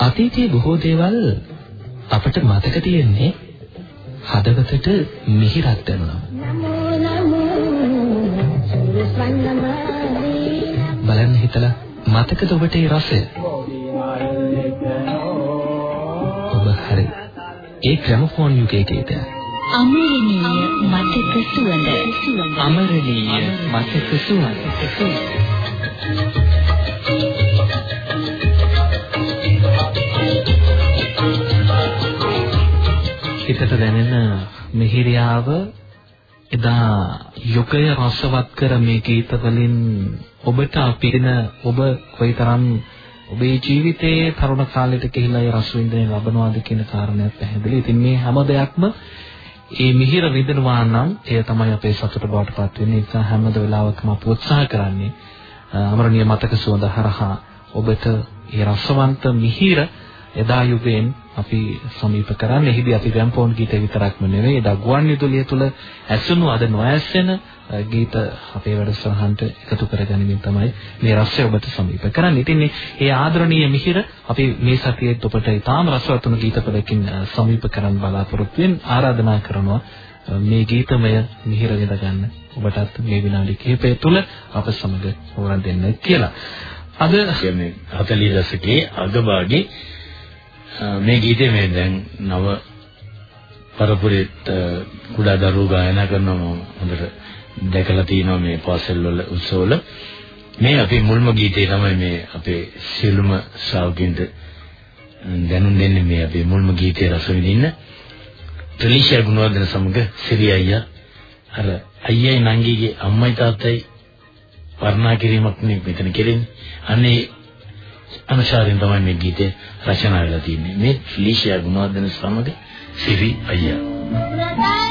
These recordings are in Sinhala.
අතීතයේ බොහෝ දේවල් අපට මතක තියෙන්නේ හදවතට මිහිරක් දැනුණා. බලන්න හිතලා මතකද ඔබට ඒ රසය? ඔබ හරි. ඒ ග්‍රැමෆෝන් යුගයේ ගීතය. අමරණීය මතක සුවඳ. අමරණීය මතක සුවඳ. හිතට දැනෙන මිහිරියාව එදා යුගය රසවත් කර මේ ගීත වලින් ඔබට අපිරින ඔබ කොයිතරම් ඔබේ ජීවිතයේ තරුණ කාලයට කියලා ඒ රස විඳින ලබනවාද කියන කාරණයක් පැහැදිලි. ඉතින් මේ හැම දෙයක්ම ඒ මිහිර විඳිනවා නම් එය තමයි අපේ සතුට බවට පත් වෙන්නේ. ඒ නිසා හැම වෙලාවකම අපි උත්සාහ කරන්නේ අමරණීය මතක සුවඳ හරහා ඔබට ඒ රසවන්ත මිහිර එදා යුගයෙන් අපි සමීප කරන්නේ. එහිදී අපි ග්‍රැම්ෆෝන් ගීත විතරක්ම නෙවෙයි, එදා ගුවන් විදුලිය තුල ඇසුණු අද නොඇසෙන ගීත අපේ වැඩසටහනට එකතු කරගැනීමෙන් තමයි මේ රසය ඔබට සමීප කරන්නේ. ඉතින් මේ ආදරණීය මිහිර අපි මේ සතියේත් ඔබට ඉතාම රසවත් වුණු ගීතපදකින් සමීප කරන්න බලාපොරොත්තු වෙන ආරාධනා කරනවා මේ ගීතමය මිහිර විඳ ගන්න ඔබටත් මේ විනාඩි කිහිපය තුල අප සමග හොරන් දෙන්න කියලා. අද කියන්නේ 40 දශකයේ අගභාගයේ මේ ගීතේ මේ දැන් නව පරපුරේත් කුඩා දරුවෝ ගායනා කරනවා හොඳට දැකලා තියෙනවා මේ පාසල් වල උත්සවවල. මේ අපේ මුල්ම ගීතේ තමයි මේ අපේ සියලුම ශ්‍රාවකින්ට දැනුම් දෙන්නේ මේ අපේ මුල්ම ගීතේ රස විඳින්න. ට්‍රිලිෂා ගුණවර්ධන සමග සිරි අයියා අර අයියයි නංගිගේ අම්මයි තාත්තයි වර්ණනා කිරීමක් නේ මෙතන කෙරෙන්නේ. අනේ අනුශාරයෙන් තමයි මේ ගීතය රචනා වෙලා තියෙන්නේ. මේ ෆිලිෂියා ගුණවර්ධන සමග සිරි අයියා.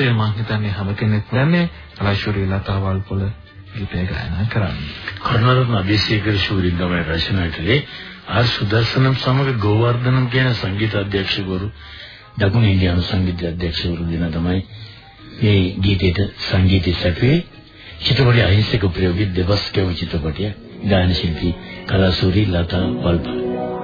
රසය මම හිතන්නේ හැම කෙනෙක් දන්නේ රාජ්‍යශූරී ලතාවල් පොළ ගීතය ගායනා කරන්නේ. කරුණාරත්න අධිශේඛර ශූරින් තමයි රචනා කළේ. ආර් සුදර්ශනම් සමග ගෝවර්ධනම් කියන සංගීත අධ්‍යක්ෂකවරු දකුණු ඉන්දියානු සංගීත අධ්‍යක්ෂකවරු දෙන තමයි මේ ගීතයට සංගීතය සැපුවේ චිත්‍රපටයේ අහිංසක ප්‍රයෝගී දෙවස් කියව චිත්‍රපටය ගායන ශිල්පී කලාසූරි ලතා වල්පා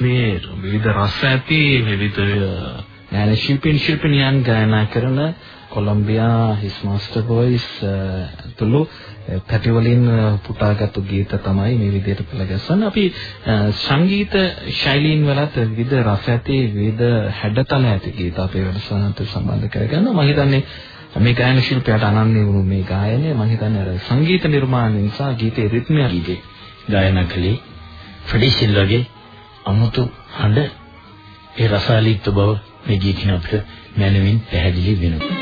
මේ විවිධ රස ඇති විවිධ ඥාන ශිල්පීන් ශිල්පිනියන් ගායනා කරන කොලොම්බියා හිස් මාස්ටර් වොයිස් තුළු පැටි වලින් පුටාගත්තු ගීත තමයි මේ විදිහට පෙළගැස්වන්නේ. අපි සංගීත ශෛලීන් වලත් විවිධ රස ඇති විවිධ හැඩතල ඇති ගීත අපේ වැඩසටහනට සම්බන්ධ කරගන්නවා. මම හිතන්නේ මේ ගායන ශිල්පයට අනන්‍ය වුණු මේ ගායනය මම හිතන්නේ අර සංගීත නිර්මාණ නිසා ගීතේ රිද්මය ගීතේ ගායනා කළේ ෆ්‍රෙඩි සිල්වාගේ අමුතු හඬ ඒ රසාලිත් බව මේ ගීතින් අපිට මනමින් පැහැදිලි වෙනවා.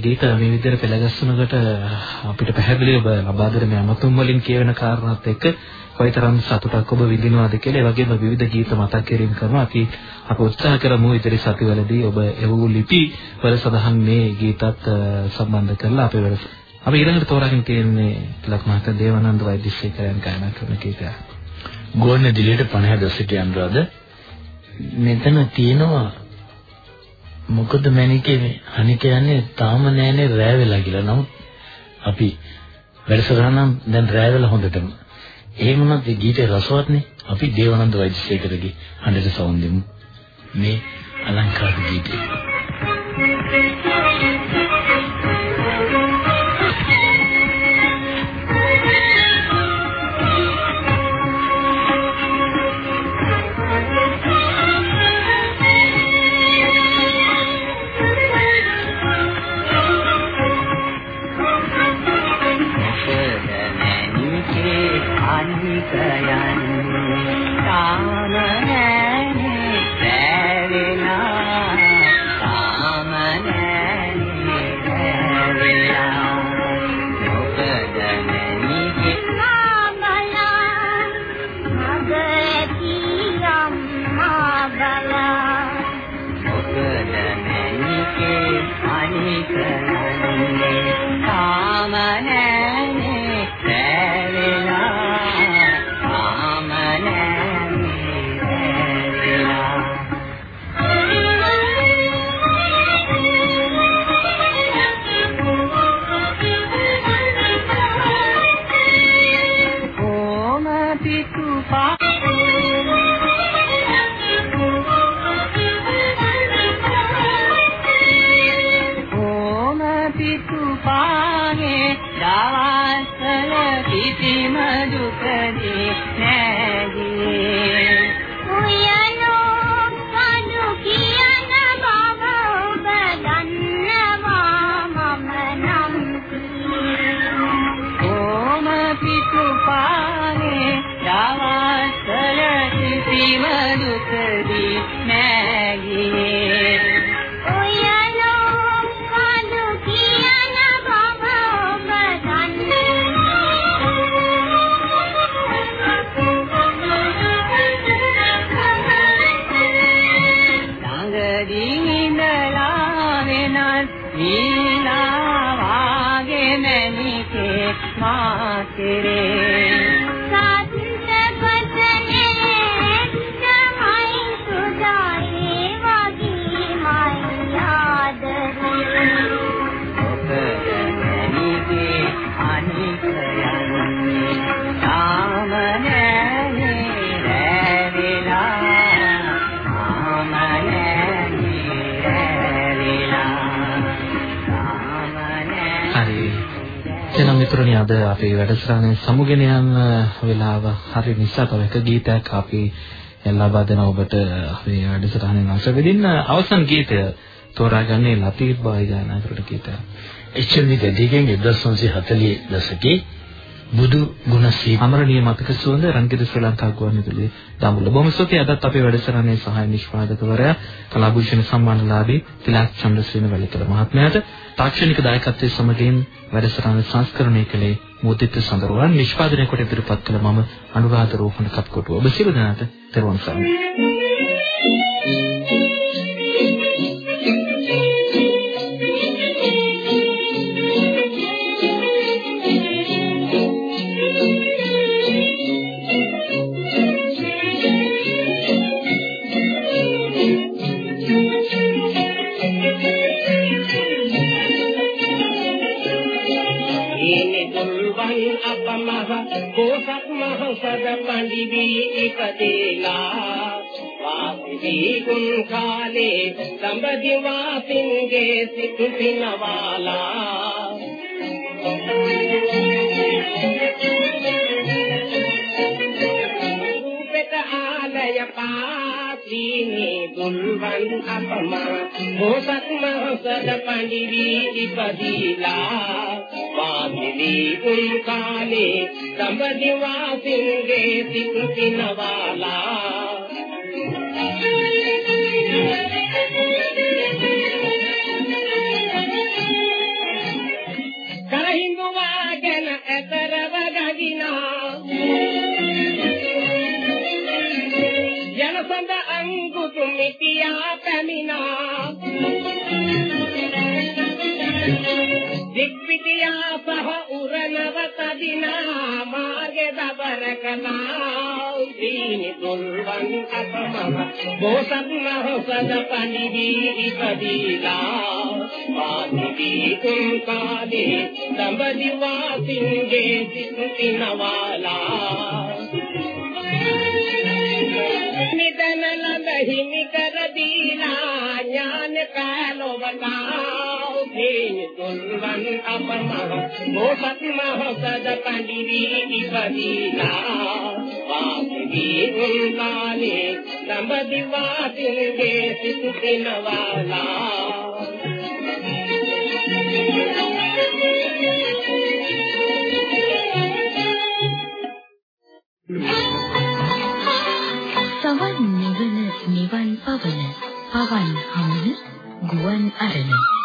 මේ ගීත මේ විදිහට පෙළගස්සනකොට අපිට පැහැදිලිව ලබා දෙන මේ අමතුම් වලින් කියවෙන කාරණාත් එක්ක කොයිතරම් සතුටක් ඔබ විඳිනවද කියලා ඒ වගේම විවිධ ගීත මතක් කිරීම කරනවා අපි අපි උත්සාහ කරමු ඉදිරි සතිවලදී ඔබ එවූ ලිපි වල සඳහන් මේ ගීතත් සම්බන්ධ කරලා අපේ වැඩ අපි ඊළඟට තෝරාගෙන තියෙන්නේ තිලක් මහතා දේවානන්ද වෛද්‍යශේඛරයන් ගායනා කරන ගීතය. ගෝන්න දිලියට 50 දශකයේ අනුරාධ මෙතන තියෙනවා මොකද මැනිකේ මේ අනික කියන්නේ තාම නෑනේ රෑ වෙලා කියලා. නමුත් අපි වැඩසටහන නම් දැන් රෑ වෙලා හොඳටම. එහෙම වුණත් මේ ගීතේ රසවත්නේ. අපි දේවානන්ද වෛද්‍යශේඛරගේ හඬට සවුන් දෙමු. මේ අලංකාර ගීතය. මිතුරනි අද අපේ වැඩසටහනේ සමුගෙන යන වෙලාව හරි නිසා තව එක ගීතයක් අපි ලබා දෙන ඔබට අපේ වැඩසටහනේ අංශ වෙදින්න අවසන් ගීතය තෝරාගන්නේ ලතීෆ් බායි ගායනා කරන ගීතය. එච්.එම්.වි. දෙදිගෙන් 1940 දශකයේ බුදු ගුණ සී අමරණීය මතක සුවඳ රංගිත ශ්‍රී ලංකා ගුවන්විදුලියේ දඹුල්ල බොහොම ස්තුතියි අදත් අපේ වැඩසටහනේ සහාය නිෂ්පාදකවරයා කලාභූෂණ සම්මානලාභී තිලක් චන්ද්‍රසේන වැලිකල මහත්මයාට තාක්ෂණික දායකත්වයේ සමගින් වැඩසටහන සංස්කරණය කළේ මුදිත සඳරුවන්. නිෂ්පාදනය කොට ඉදිරිපත් කළ මම අනුරාධ රෝහණ කත්කොටුව. ඔබ සියලු දෙනාට තෙරුවන් සරණයි. ඉපදේලා වාසිවී ගුන් කාලේ සම්බදි වාසින්ගේ සිත පිනවාලා රූපෙට ආලය පාසීනේ දුල්වන් අපමා මොසක් මහසද පඬිවි ඉපදීලා. වාසිවී ගුන් කාලේ සම්බදි වාසින්ගේ कीवको न सिरी पीरा वासदी नाला लि करीरा ज्ञान कालो बा හිමි කර දීලා ඥාන කාලවතා දීනි දුල්වන් අපමම බෝසත් මහසද පණිවි ඉපදීලා පාතිවි කුම් කාලේ දඹදි වාසින්ගේ සිටිනවාලා සවන් නිවන නිවන් පවන පවන් හමන ගුවන් අරණ.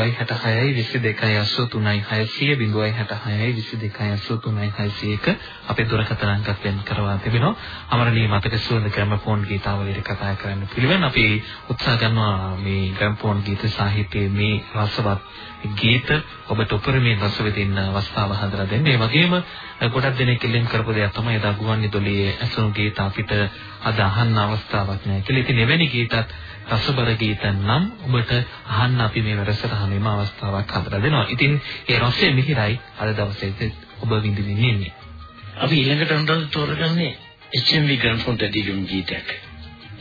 066 22 83 600 066 22 83 අපේ දුරකථන අංකත් වෙන් කරවා තිබෙනවා. අමරණීය මතක සුවඳ ග්‍රැමෆෝන් ගීතාවලියට කතා කරන්න පිළිවෙන් අපි උත්සාහ කරනවා මේ ග්‍රැමෆෝන් ගීත සාහිත්‍යයේ මේ රසවත් ගීත ඔබට උපරිමයෙන් රස විඳින්න අවස්ථාව හදලා දෙන්න. ඒ වගේම ගොඩක් දෙනෙක් ඉල්ලීම් කරපු දෙයක් තමයි එදා ගුවන්විදුලියේ ඇසුණු ගීත අපිට අද අහන්න අවස්ථාවක් නැහැ කියලා. ඉතින් එවැනි ගීතත් රසබර ගීත නම් ඔබට අහන්න අපි මේ වැඩසටහනේම අවස්ථාවක් හදලා දෙනවා. ඉතින් ඒ රසය මිහිරයි අද දවසේ ඔබ විඳින්න ඉන්නේ. අපි ඊළඟට අන්තර තෝරගන්නේ HMV ග්‍රැන්ෆෝන් ටෙඩිගම් ගීතයක්.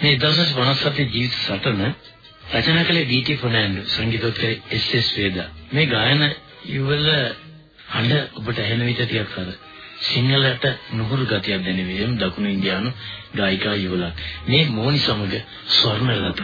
මේ 1957 ජීවිත සටන රචනා කළේ ඩී.ටී. ෆර්නෑන්ඩෝ සංගීතෝත්කර එස්.එස්. වේදා. මේ ගායන යුවල හඬ ඔබට ඇහෙන විට ටිකක් අර සිංහලට නුහුරු ගතියක් දැනෙවියම් දකුණු ඉන්දියානු ගායිකා යුවලක්. මේ මෝනි සමග ස්වර්ණලත.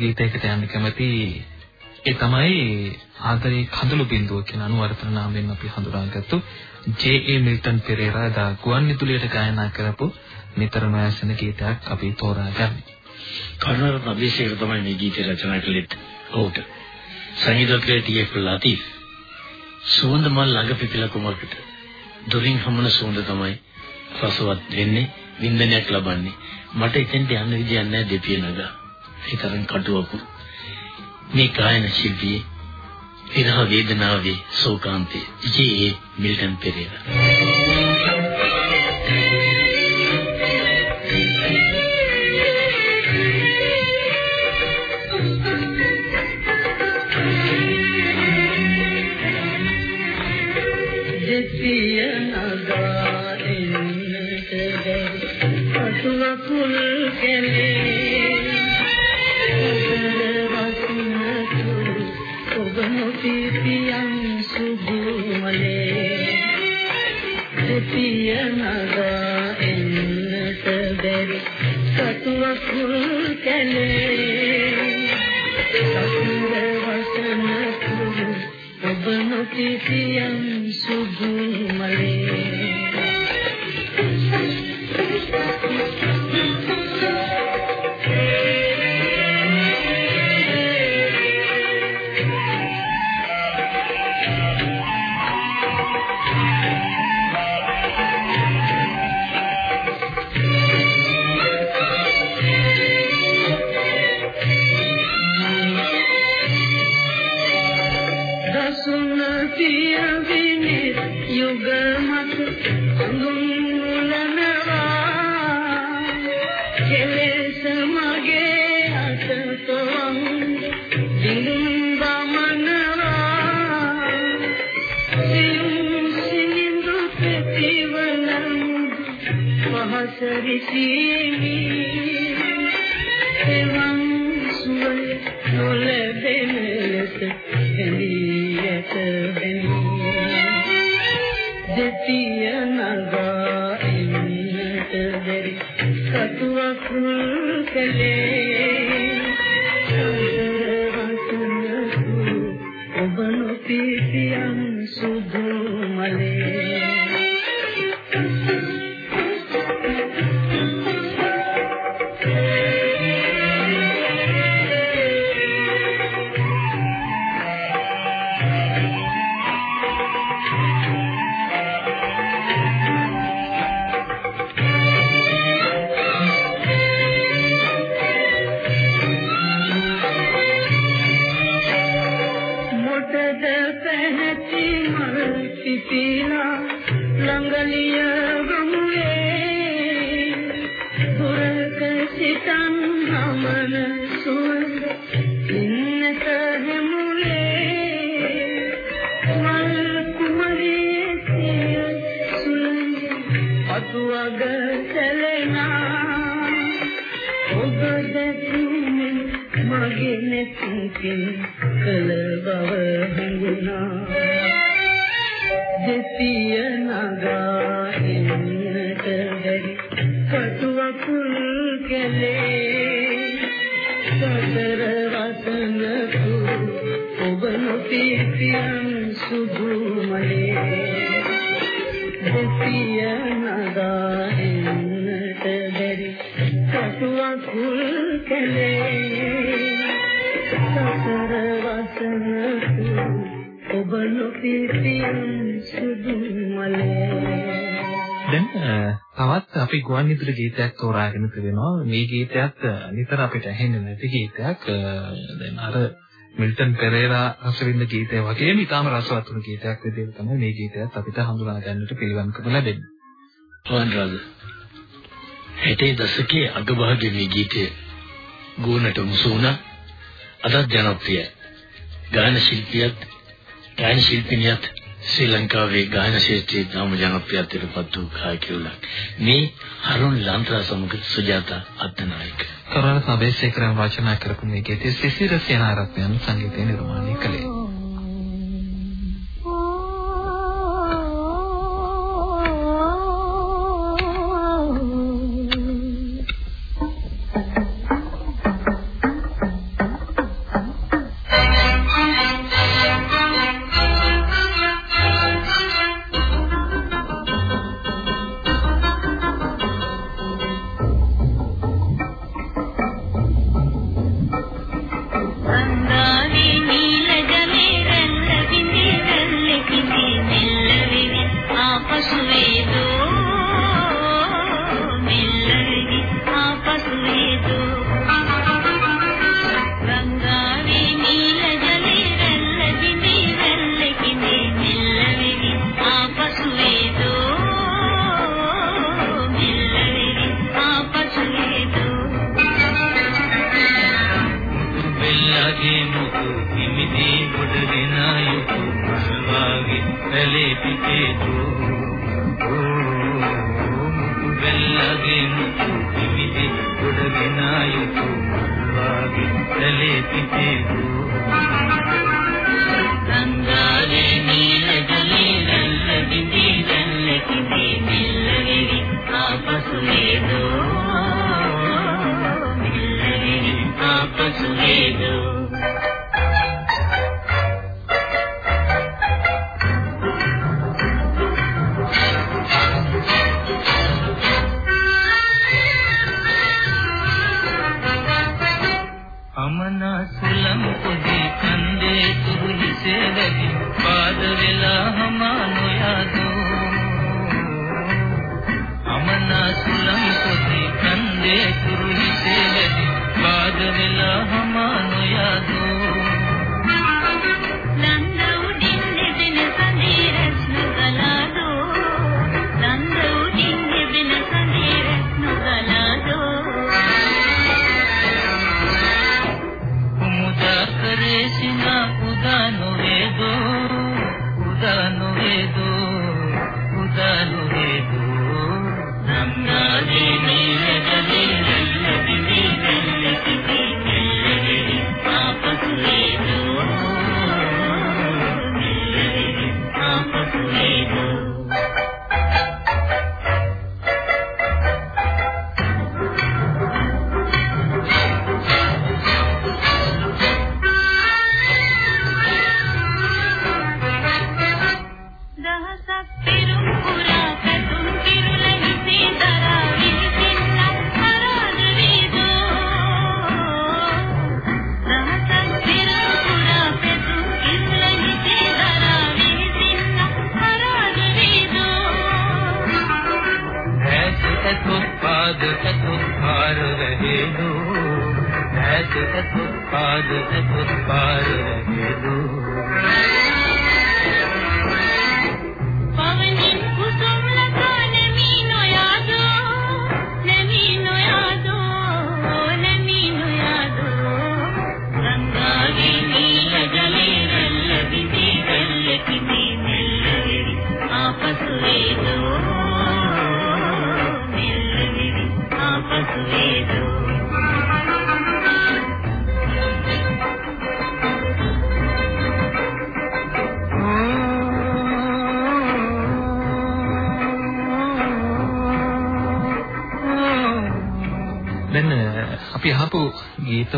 ගීතයකට යන්න කැමති ඒ තමයි ආදරේ කඳුළු බිඳුව කියන අනුවර්තන නාමයෙන් අපි හඳුනාගත්තු ජේ.ඒ. මිල්ටන් පෙරේරා දා ගුවන් විදුලියට ගායනා කරපු නිතරම ඇසෙන ගීතයක් අපි තෝරාගන්නේ. කරුණාරත්න අබේසේකර තමයි මේ ගීතය රචනා කළෙත්. ඔහුට සංගීතඥ ටී.එෆ්. ලතීෆ් සුවඳ මල් ළඟ පිපිලා කුමකට දොරින් හමන සුවඳ තමයි රසවත් වෙන්නේ වින්දනයක් ලබන්නේ මට එතෙන්ට යන්න විදියක් නැහැ දෙපිය නගා ඒ තරම් කටුවපු මේ ගායන ශිල්පී විරහ වේදනාවේ ශෝකාන්තේ ජී.ඒ. මිල්ටන් පෙරේරා කැලේ දසුන පියවිනි යුග මත අඳුන්ලනවා කෙලෙස මගේ අත තොන් දිනුම් බමනවා සියුම් සිනිඳු ප්‍රතිවලම් පහසරිසීමි මල් පිපිලා ළඟලිය අපි ගුවන් විදුලි ගීතයක් තෝරාගෙන තිබෙනවා. මේ ගීතයත් අ, නිතර අපිට ඇහෙන්නේ නැති ගීතයක්. අ, දැන් අර මිල්ටන් පෙරේරා රසවින්ද ගීතය වගේම ඊටාම රසවත් වුණු ගීතයක් විදිහට තමයි මේ ගීතයත් අපිට හඳුනා ගන්නට පිළිවන්කම ලැබෙන්නේ. වන්රාද 60 දශකයේ අගභාගයේ මේ ගීතය ගුණට මුසු වුණා අදත් ජනප්‍රියයි ගායන ශිල්පියත් ගායන ශිල්පිනියත් ශ්‍රී ලංකාවේ ගායන ක්ෂේත්‍රයේ තාම ජනප්‍රියත්වයට පත් වූ ගායකයෝලා මේ හරුන් ලාන්ත්‍රා සමග සුජාතා අත්නායක කරුණාර සබේසේකරන් රචනා කරපු මේ ගීතය සිසිර සේනාරත්නයන් සංගීතය නිර්මාණය කළේ. පැලේ පිටේ දෝ වෙල්ලගේ මුතු හිමිදී ගොඩගෙන යුතු මල්වාගේ පැලේ පිටේ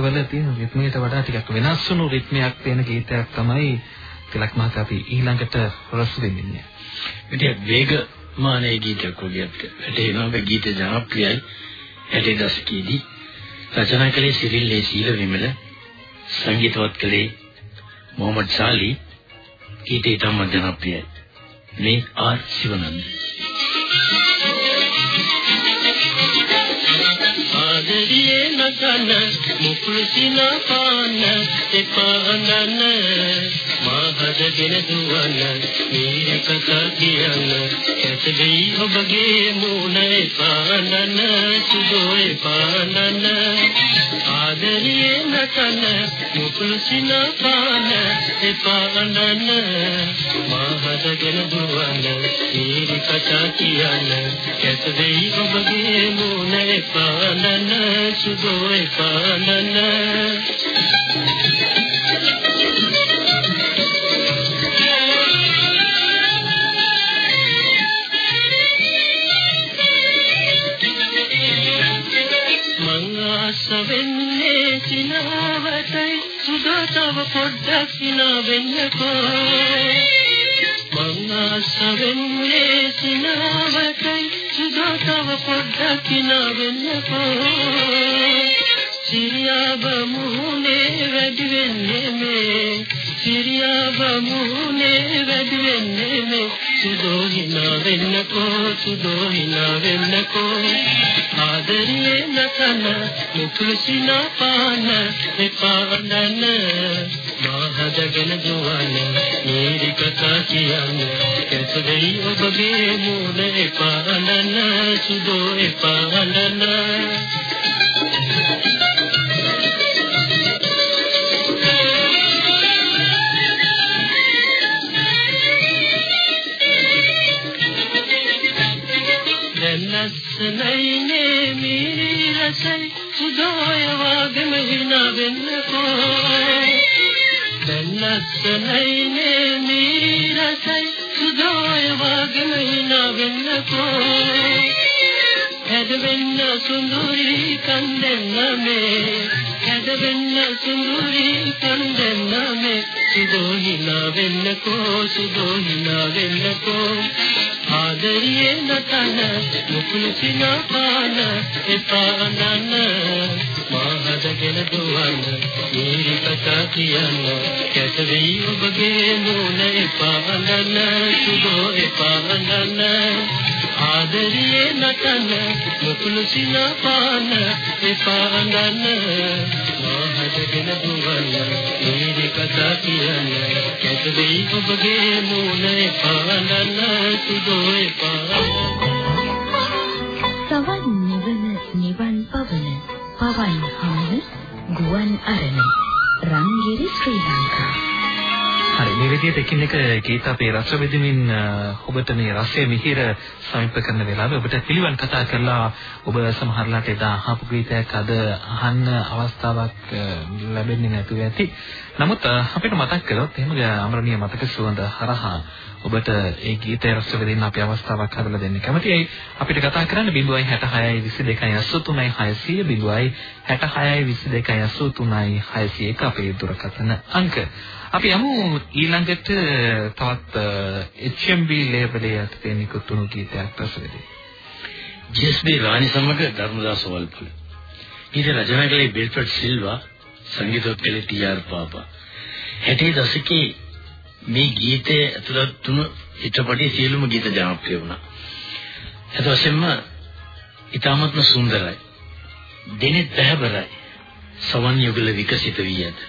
ගීතවල තියෙන රිද්මයට වඩා ටිකක් වෙනස් වුණු රිද්මයක් තියෙන ගීතයක් තමයි තිලක් මහතා අපි ඊළඟට රස විඳින්නේ. ඉතින් වේගමානයේ ගීතයක් වගේ වැටෙනවා මේ ගීත ජනප්‍රියයි. 60 දශකයේදී රචනා කළේ සිරිල් ලේ සීල විමල සංගීතවත් කළේ මොහමඩ් සාලි. ගීතය ඉතාම ජනප්‍රියයි. මේ ආර් සිවනන්ද. ආදරියේ නගන මුකුළු සින පාන එපා අඬන මාහදගෙන දුවන මීර කතා කියන්න ඇතෙයි ඔබගේ මූණ එපා අඬන සුදෝ එපා අඬන ආදරියේ නගන මුකුළු සින පාන එපා අඬන මාහදගෙන දුවන මීර කතා කියන්න ඇතෙයි ඔබගේ මූණ එපා අඬන සුදෝ සුදා තව පොඩ්ඩක් සිනා වෙන්නකෝ මං ආස වෙන්නේ සිනාවටයි. සුදා තව පොඩ්ඩක් සිනා වෙන්නකෝ සිරියාව මුහුණේ වැඩි වෙන්නේ මේ. සිරියාව මුහුණේ වැඩි වෙන්නේ මේ. සුදෝ හිනා වෙන්නකෝ සුදෝ හිනා වෙන්නකෝ ආදරියේ නතන මුතුසිනා පාන එපාඩන මාහදගෙන දුවන නීරි කතා කියන්න කැසදෙයි ඔබගේ මූණ එපාඩන සුදෝ එපාඩන ලස්සනයිනේ මිරි රසයි සුදෝය වගේම හිනා වෙන්න කොයි දැන් ලස්සනයිනේ මිරි රසයි සුදෝය වගේම හිනා වෙන්න කොයි හැදෙන්න සුන්දරි කන්දෙන්න මේ හැදෙන්න සුන්දරි කන්දෙන්න මේ සුදෝ හිනා වෙන්න කොයි සුදෝ හිනා වෙන්න කොයි ආදරියේ නතන මුකුළු සිනාපාන එපා අඳන්න. මාහදගෙන දුවන්න මීරි කතා කියන්න. කැත වෙයි ඔබගේ මූණ එපා අඳන්න සුදෝ එපා අඳන්න. ආදරියේ නටන මුකුළු සිනාපාන එපා අඳන්න. මාහදගෙන දුවන්න මීරි කතා කියන්න කැත වෙයි ඔබගේ මූණ එපා අඳන්න සුදෝ එපා සවන් නිවන නිවන් පවන පවන් හමන ගුවන් අරණ රංගිරි ශ්‍රී ලංකා. හරි මේ විදිහට එකින් එක ගීත අපේ රස විඳින්මින් ඔබට මේ රසයේ මිහිර සමීප කරන වෙලාවේ ඔබට පිළිවන් කතා කරලා ඔබ සමහරලාට එදා අහපු ගීතයක් අද අහන්න අවස්ථාවක් ලැබෙන්නේ නැතුව ඇති. නමුත් අපිට මතක් කළොත් එහෙම අමරණීය මතක සුවඳ හරහා ඔබට ඒ ගීතය රස විඳින්න අපි අවස්ථාවක් හදලා දෙන්න කැමතියි. අපිට කතා කරන්න 0.66 22 600 0.66 22 601 අපේ දුරකථන අංක. අපි යමු ඊළඟට තවත් HMB ලේබලේ යටතේ නිකුත්ුණු ගීතයක් රසවිඳින්න. ජෙස්බී රාණි සමග ධර්මදාස වල්පොල. ඊට රචනා කළේ බෙල්ෆර්ඩ් සිල්වා සංගීතවත් කළේ ටී.ආර්. පාපා. 60 දශකයේ මේ ගීතයේ ඇතුළත් වුණු චිත්‍රපටයේ සියලුම ගීත ජනප්‍රිය වුණා. ඒත් වශයෙන්ම ඊටාත්ම සුන්දරයි. දෙනෙත් බහැබරයි. සවන් යුගල විකසිත වී ඇත.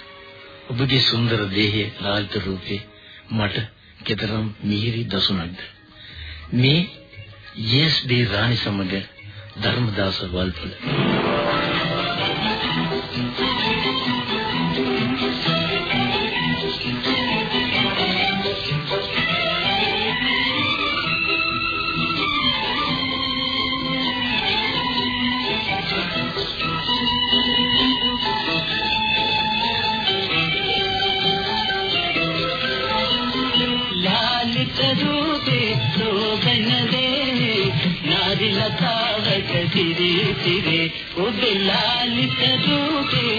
ඔබගේ සුන්දර දේහයේ ලාලිත රූපේ මට කතරම් මිහිරි දසුණක්ද මේ යස් ඩේ රාණි සමග ධර්මදාස වල්පොල ලතාවක තිරි තිරි ඔබේ ලාලිත රූපේ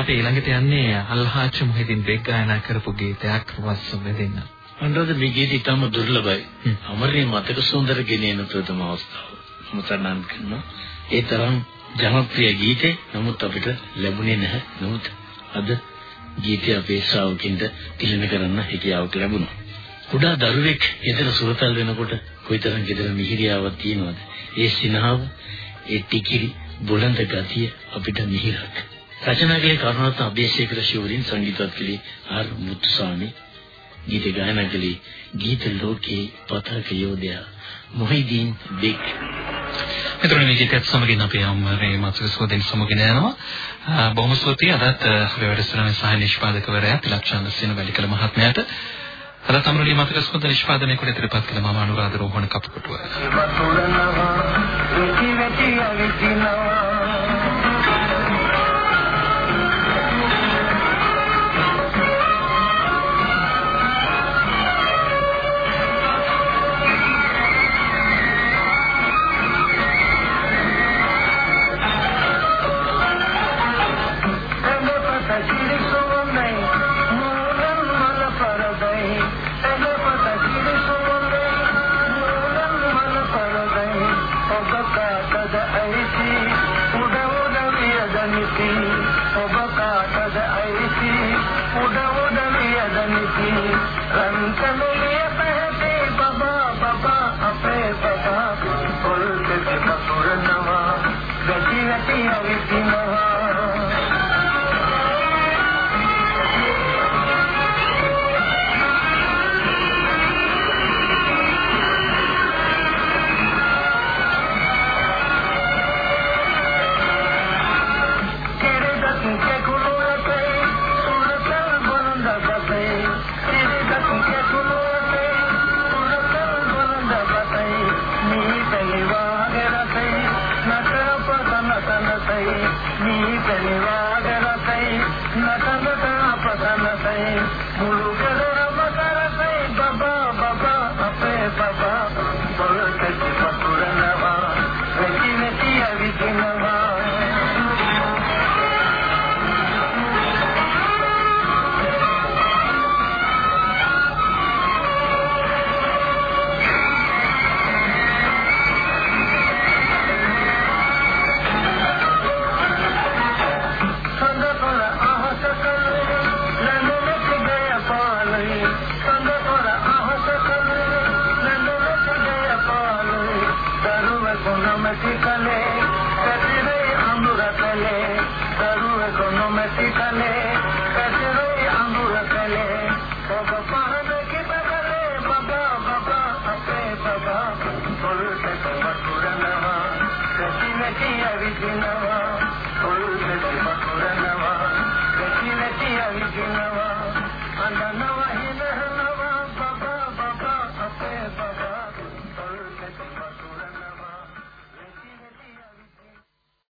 අපි ඊළඟට යන්නේ අල්හාච් මොහිදින් බෙක් ගායනා කරපු ගීතයක් රස වෙදෙන්න. අන්තරද මේ ගීත ඉතාම දුර්ලභයි. අමරණීය මතක සුන්දර ගෙනෙන ප්‍රථම අවස්ථාව. මුතනන් කරනවා. ඒ තරම් ජනප්‍රිය ගීතේ නමුත් අපිට ලැබුණේ නැහැ. නමුත් අද ගීතය අපේ ශ්‍රාවකින්ට තිලන කරන්න හැකියාවක් ලැබුණා. කුඩා දරුවෙක් ගෙදර සුරතල් වෙනකොට කොයිතරම් ගෙදර මිහිරියාවක් තියෙනවද? ඒ සිනහව, ඒ ටිකිරි, බොළඳ ගතිය අපිට මිහිරක්. රචනාගේ කරුණාරත්න අබේසේකර ශිවරින් සංගීතවත් කළේ ආර් මුත්තුසාමි ගීත ගායනා කළේ ගීත ලෝකේ පතාක යෝධයා මොහිදීන් බෙක් එතකොට මේ ගීතයත් සමගින් අපි යම් මේ මාතෘක සෝදෙන් සමගින් යනවා. අ, බොහොම ස්තුතියි අදත් අ, අපේ වැඩසටහනේ සහාය නිෂ්පාදකවරයා තිලක්ෂාන්ද සේනවැලිකල මහත්මයාට අදත් අමරණීය මාතෘක සෝද නිෂ්පාදනය කොට ඉදිරිපත් කළ මම අනුරාධ රෝහණ කපුකොටුව.